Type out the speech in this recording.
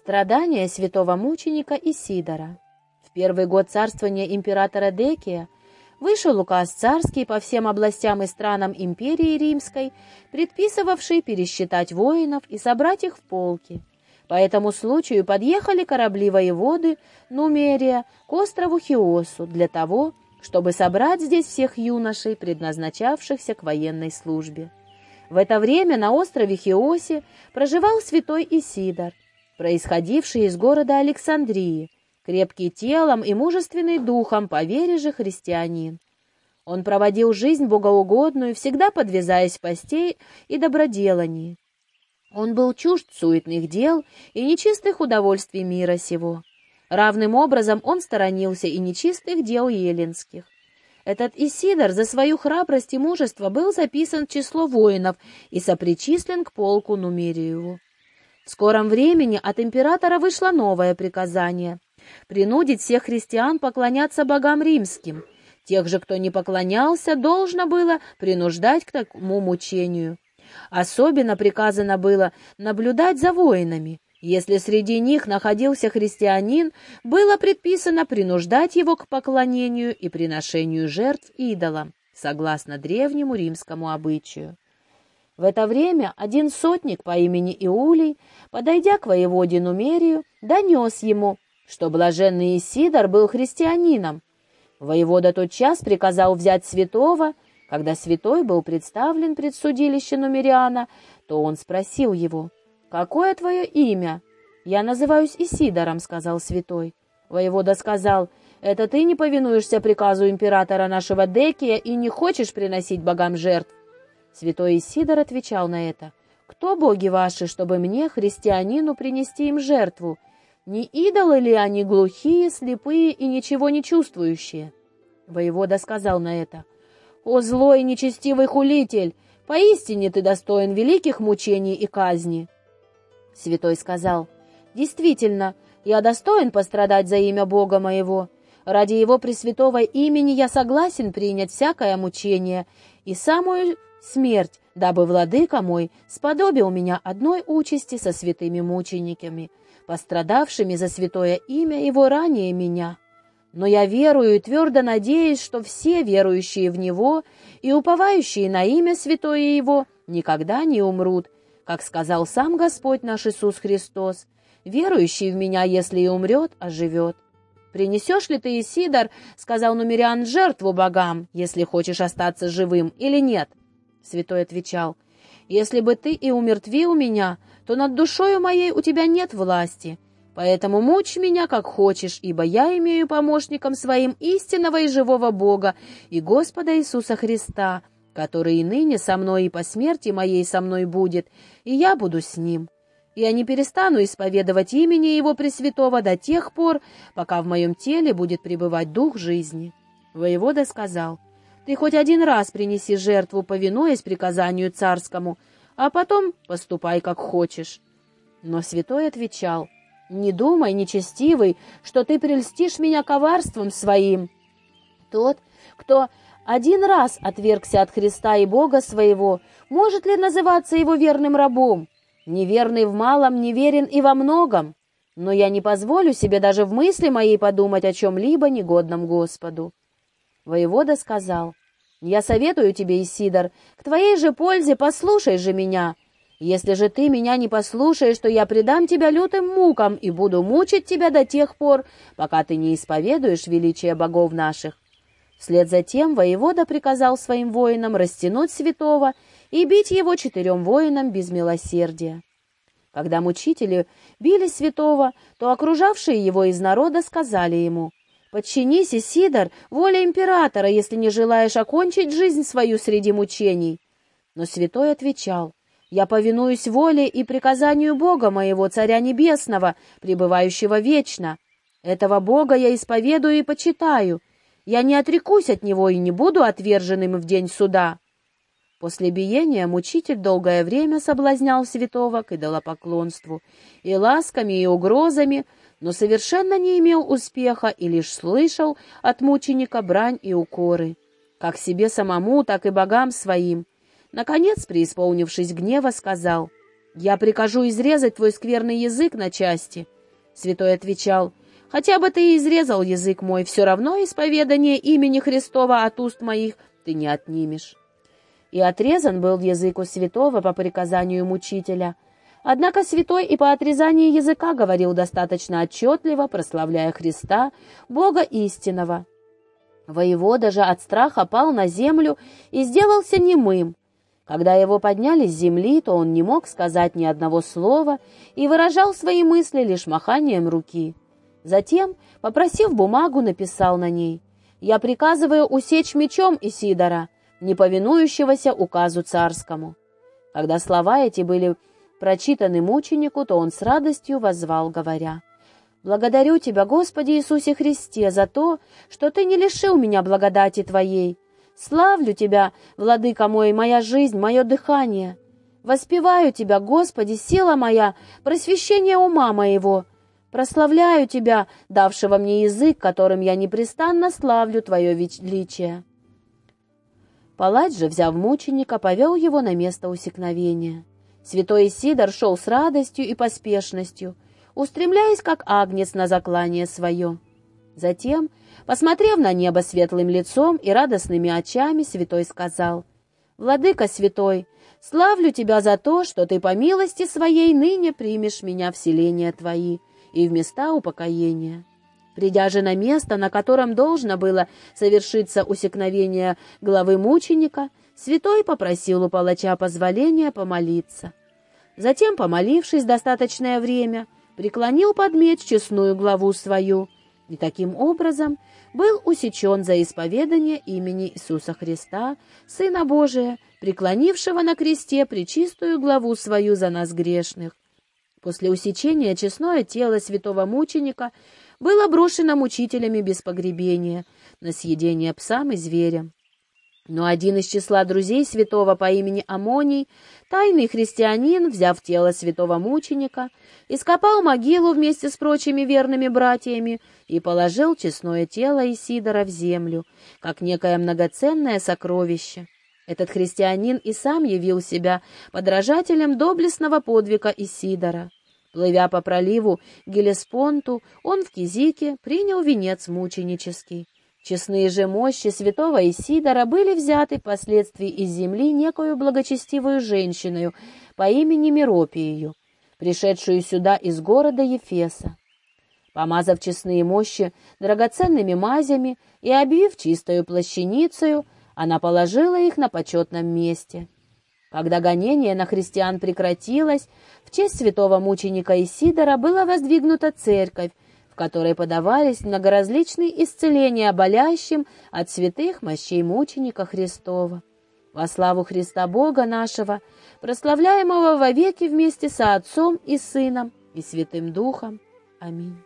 Страдания святого мученика Исидора. В первый год царствования императора Декия вышел указ царский по всем областям и странам империи Римской, предписывавший пересчитать воинов и собрать их в полки. По этому случаю подъехали корабли воеводы Нумерия к острову Хиосу для того, чтобы собрать здесь всех юношей, предназначавшихся к военной службе. В это время на острове Хиосе проживал святой Исидор, происходивший из города Александрии, крепкий телом и мужественный духом по вере же христианин. Он проводил жизнь богоугодную, всегда подвязаясь постей и доброделании. Он был чужд суетных дел и нечистых удовольствий мира сего. Равным образом он сторонился и нечистых дел еленских. Этот Исидор за свою храбрость и мужество был записан в число воинов и сопричислен к полку Нумериеву. В скором времени от императора вышло новое приказание — принудить всех христиан поклоняться богам римским. Тех же, кто не поклонялся, должно было принуждать к такому мучению. Особенно приказано было наблюдать за воинами. Если среди них находился христианин, было предписано принуждать его к поклонению и приношению жертв идолам, согласно древнему римскому обычаю. В это время один сотник по имени Иулий, подойдя к воеводе Нумерию, донес ему, что блаженный Исидор был христианином. Воевода тот час приказал взять святого. Когда святой был представлен пред судилище Нумериана, то он спросил его, «Какое твое имя?» «Я называюсь Исидором», — сказал святой. Воевода сказал, «Это ты не повинуешься приказу императора нашего Декия и не хочешь приносить богам жертв?» Святой Исидор отвечал на это. «Кто боги ваши, чтобы мне, христианину, принести им жертву? Не идолы ли они глухие, слепые и ничего не чувствующие?» Воевода сказал на это. «О злой нечестивый хулитель! Поистине ты достоин великих мучений и казни!» Святой сказал. «Действительно, я достоин пострадать за имя Бога моего. Ради его пресвятого имени я согласен принять всякое мучение и самую смерть, дабы владыка мой сподобил меня одной участи со святыми мучениками, пострадавшими за святое имя его ранее меня. Но я верую и твердо надеюсь, что все верующие в Него и уповающие на имя святое Его никогда не умрут, как сказал сам Господь наш Иисус Христос, верующий в Меня, если и умрет, оживет. «Принесешь ли ты, Исидор, — сказал Нумериан, — жертву богам, если хочешь остаться живым, или нет?» Святой отвечал, «Если бы ты и умертвил меня, то над душою моей у тебя нет власти, поэтому мучь меня как хочешь, ибо я имею помощником своим истинного и живого Бога и Господа Иисуса Христа, который и ныне со мной и по смерти моей со мной будет, и я буду с ним. Я не перестану исповедовать имени Его Пресвятого до тех пор, пока в моем теле будет пребывать дух жизни». Воевода сказал, ты хоть один раз принеси жертву, повинуясь приказанию царскому, а потом поступай как хочешь. Но святой отвечал, «Не думай, нечестивый, что ты прельстишь меня коварством своим. Тот, кто один раз отвергся от Христа и Бога своего, может ли называться его верным рабом? Неверный в малом, неверен и во многом. Но я не позволю себе даже в мысли моей подумать о чем-либо негодном Господу. Воевода сказал, «Я советую тебе, Исидор, к твоей же пользе послушай же меня. Если же ты меня не послушаешь, то я предам тебя лютым мукам и буду мучить тебя до тех пор, пока ты не исповедуешь величие богов наших». Вслед за тем воевода приказал своим воинам растянуть святого и бить его четырем воинам без милосердия. Когда мучители били святого, то окружавшие его из народа сказали ему, Подчинись, Исидор, воле императора, если не желаешь окончить жизнь свою среди мучений. Но святой отвечал, я повинуюсь воле и приказанию Бога моего, Царя Небесного, пребывающего вечно. Этого Бога я исповедую и почитаю. Я не отрекусь от Него и не буду отверженным в день суда». После биения мучитель долгое время соблазнял святого к идолопоклонству и ласками и угрозами но совершенно не имел успеха и лишь слышал от мученика брань и укоры, как себе самому, так и богам своим. Наконец, преисполнившись гнева, сказал, «Я прикажу изрезать твой скверный язык на части». Святой отвечал, «Хотя бы ты и изрезал язык мой, все равно исповедание имени Христова от уст моих ты не отнимешь». И отрезан был язык у святого по приказанию мучителя. Однако святой и по отрезании языка говорил достаточно отчетливо, прославляя Христа, Бога истинного. Воевода же от страха пал на землю и сделался немым, когда его подняли с земли, то он не мог сказать ни одного слова и выражал свои мысли лишь маханием руки. Затем, попросив бумагу, написал на ней «Я приказываю усечь мечом Исидора, не повинующегося указу царскому». Когда слова эти были прочитаны мученику, то он с радостью воззвал, говоря «Благодарю Тебя, Господи Иисусе Христе, за то, что Ты не лишил меня благодати Твоей, Славлю Тебя, Владыка мой, моя жизнь, мое дыхание. Воспеваю Тебя, Господи, сила моя, просвещение ума моего. Прославляю Тебя, давшего мне язык, которым я непрестанно славлю Твое величие». Палач же, взяв мученика, повел его на место усекновения. Святой Исидор шел с радостью и поспешностью, устремляясь, как агнец на заклание свое. Затем, посмотрев на небо светлым лицом и радостными очами, святой сказал, «Владыка святой, славлю тебя за то, что ты по милости своей ныне примешь меня в селения твои и в места упокоения». Придя же на место, на котором должно было совершиться усекновение главы мученика, святой попросил у палача позволения помолиться. Затем, помолившись достаточное время, преклонил под меч честную главу свою и таким образом был усечен за исповедание имени Иисуса Христа, Сына Божия, преклонившего на кресте причистую главу свою за нас грешных. После усечения честное тело святого мученика было брошено мучителями без погребения на съедение псам и зверям. Но один из числа друзей святого по имени Амоний, тайный христианин, взяв тело святого мученика, ископал могилу вместе с прочими верными братьями и положил честное тело Исидора в землю, как некое многоценное сокровище. Этот христианин и сам явил себя подражателем доблестного подвига Исидора. Плывя по проливу Гелеспонту, он в Кизике принял венец мученический. Честные же мощи святого Исидора были взяты впоследствии из земли некую благочестивую женщиною по имени Миропию, пришедшую сюда из города Ефеса. Помазав честные мощи драгоценными мазями и обвив чистою плащаницею, она положила их на почетном месте. Когда гонение на христиан прекратилось, в честь святого мученика Исидора была воздвигнута церковь, которой подавались многоразличные исцеления болящим от святых мощей мученика Христова. Во славу Христа Бога нашего, прославляемого вовеки вместе со Отцом и Сыном и Святым Духом. Аминь.